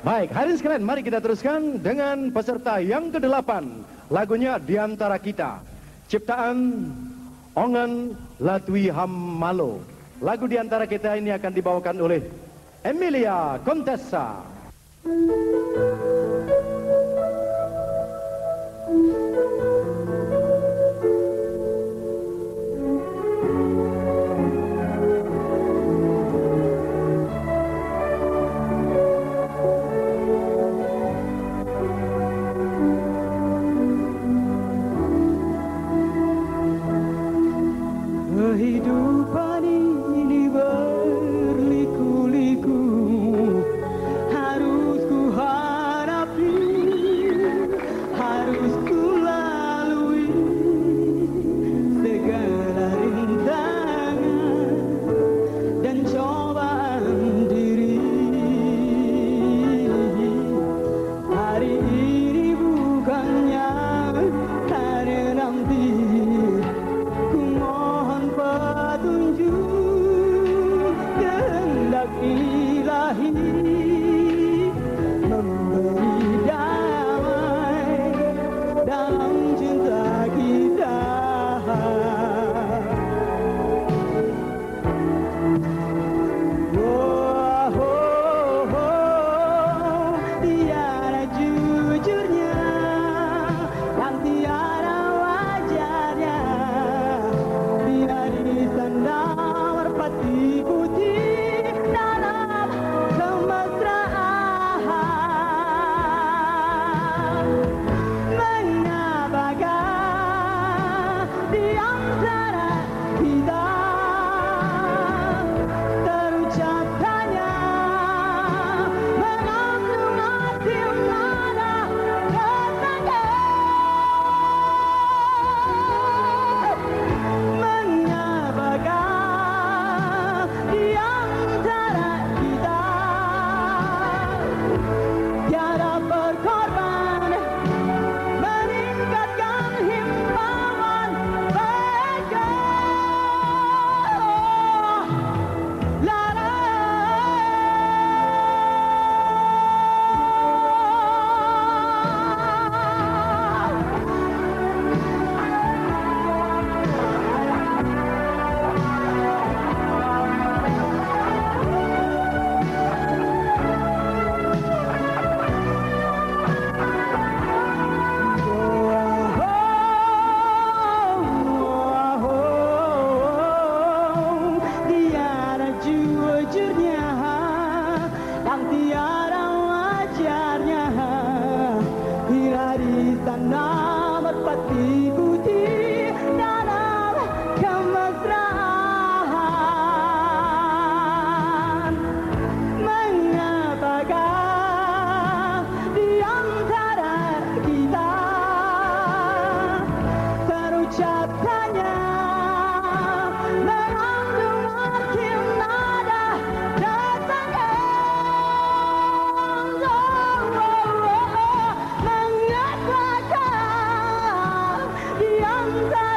Baik, hari sekalian mari kita teruskan dengan peserta yang ke-8. Lagunya Di Antara Kita. Ciptaan Ongen Latwi Hammalo. Lagu Di Antara Kita ini akan dibawakan oleh Emilia Contessa. Kahi do pani ni Memberi damai dalam 你的 Ay, sana magpatibot 감.